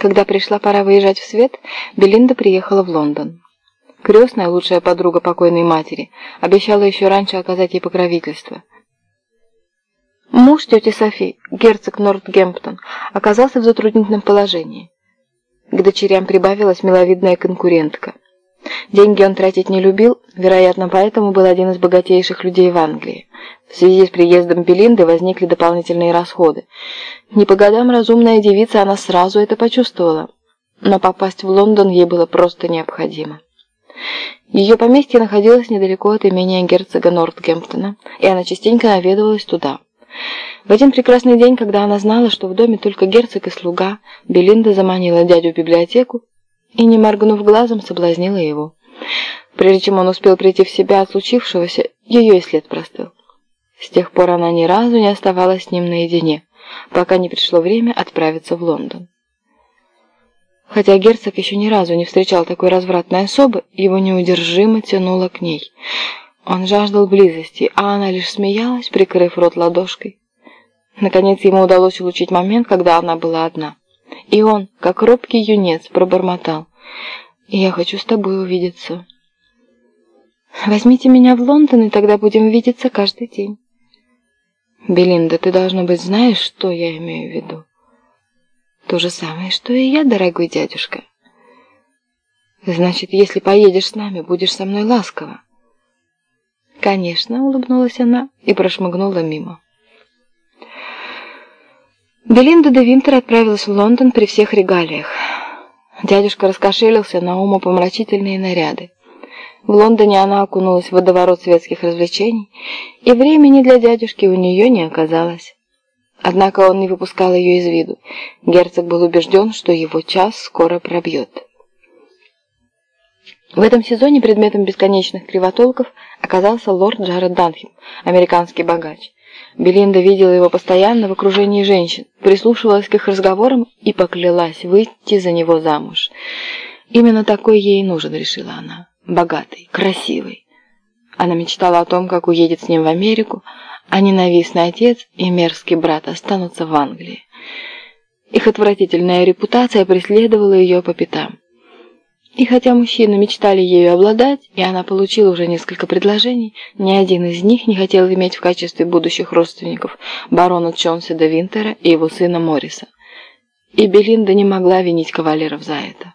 Когда пришла пора выезжать в свет, Белинда приехала в Лондон. Крестная, лучшая подруга покойной матери, обещала еще раньше оказать ей покровительство. Муж тети Софи, герцог Нортгемптон, оказался в затруднительном положении. К дочерям прибавилась миловидная конкурентка. Деньги он тратить не любил, вероятно, поэтому был один из богатейших людей в Англии. В связи с приездом Белинды возникли дополнительные расходы. Не по годам разумная девица, она сразу это почувствовала. Но попасть в Лондон ей было просто необходимо. Ее поместье находилось недалеко от имения герцога Нортгемптона, и она частенько наведывалась туда. В один прекрасный день, когда она знала, что в доме только герцог и слуга, Белинда заманила дядю в библиотеку и, не моргнув глазом, соблазнила его. Прежде чем он успел прийти в себя от случившегося, ее и след простыл. С тех пор она ни разу не оставалась с ним наедине, пока не пришло время отправиться в Лондон. Хотя герцог еще ни разу не встречал такой развратной особы, его неудержимо тянуло к ней. Он жаждал близости, а она лишь смеялась, прикрыв рот ладошкой. Наконец ему удалось улучшить момент, когда она была одна. И он, как робкий юнец, пробормотал. «Я хочу с тобой увидеться». «Возьмите меня в Лондон, и тогда будем видеться каждый день». «Белинда, ты, должно быть, знаешь, что я имею в виду?» «То же самое, что и я, дорогой дядюшка». «Значит, если поедешь с нами, будешь со мной ласково». «Конечно», — улыбнулась она и прошмыгнула мимо. Белинда де Винтер отправилась в Лондон при всех регалиях. Дядюшка раскошелился на умопомрачительные наряды. В Лондоне она окунулась в водоворот светских развлечений, и времени для дядюшки у нее не оказалось. Однако он не выпускал ее из виду. Герцог был убежден, что его час скоро пробьет. В этом сезоне предметом бесконечных кривотолков оказался лорд Джаред Данхем, американский богач. Белинда видела его постоянно в окружении женщин, прислушивалась к их разговорам и поклялась выйти за него замуж. Именно такой ей нужен, решила она. Богатый, красивый. Она мечтала о том, как уедет с ним в Америку, а ненавистный отец и мерзкий брат останутся в Англии. Их отвратительная репутация преследовала ее по пятам. И хотя мужчины мечтали ею обладать, и она получила уже несколько предложений, ни один из них не хотел иметь в качестве будущих родственников барона Чонседа Винтера и его сына Морриса. И Белинда не могла винить кавалеров за это.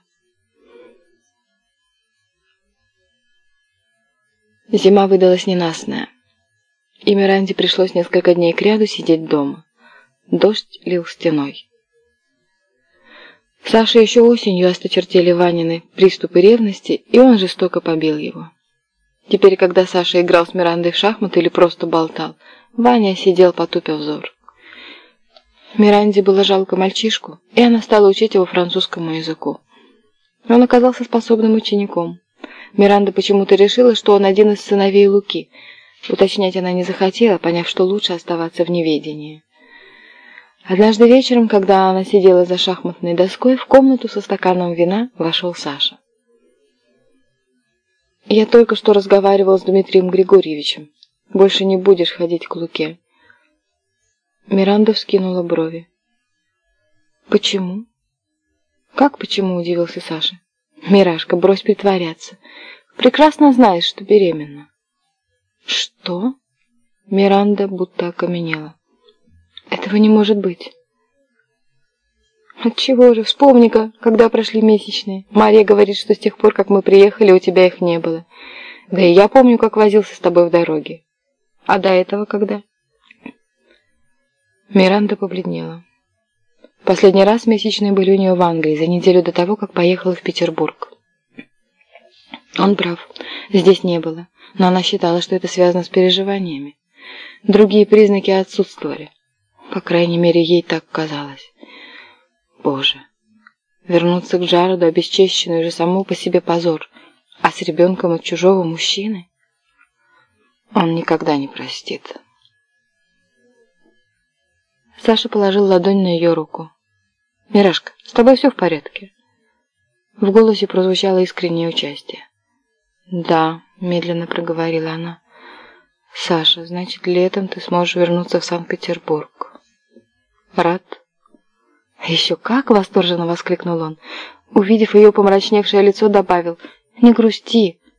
Зима выдалась ненастная, и Миранде пришлось несколько дней кряду сидеть дома. Дождь лил стеной. Саше еще осенью осточертели Ванины приступы ревности, и он жестоко побил его. Теперь, когда Саша играл с Мирандой в шахматы или просто болтал, Ваня сидел потупив взор. Миранде было жалко мальчишку, и она стала учить его французскому языку. Он оказался способным учеником. Миранда почему-то решила, что он один из сыновей Луки. Уточнять она не захотела, поняв, что лучше оставаться в неведении. Однажды вечером, когда она сидела за шахматной доской, в комнату со стаканом вина вошел Саша. «Я только что разговаривал с Дмитрием Григорьевичем. Больше не будешь ходить к Луке». Миранда вскинула брови. «Почему?» «Как почему?» – удивился Саша. «Мирашка, брось притворяться. Прекрасно знаешь, что беременна». «Что?» Миранда будто окаменела. Этого не может быть. Отчего же? Вспомни-ка, когда прошли месячные. Мария говорит, что с тех пор, как мы приехали, у тебя их не было. Да и я помню, как возился с тобой в дороге. А до этого когда? Миранда побледнела. Последний раз месячные были у нее в Англии, за неделю до того, как поехала в Петербург. Он прав, здесь не было, но она считала, что это связано с переживаниями. Другие признаки отсутствовали. По крайней мере, ей так казалось. Боже, вернуться к Джареду обесчещенную же саму по себе позор, а с ребенком от чужого мужчины? Он никогда не простит. Саша положил ладонь на ее руку. «Мирашка, с тобой все в порядке?» В голосе прозвучало искреннее участие. «Да», — медленно проговорила она. «Саша, значит, летом ты сможешь вернуться в Санкт-Петербург?» Рад? «Еще как!» — восторженно воскликнул он. Увидев ее помрачневшее лицо, добавил. «Не грусти.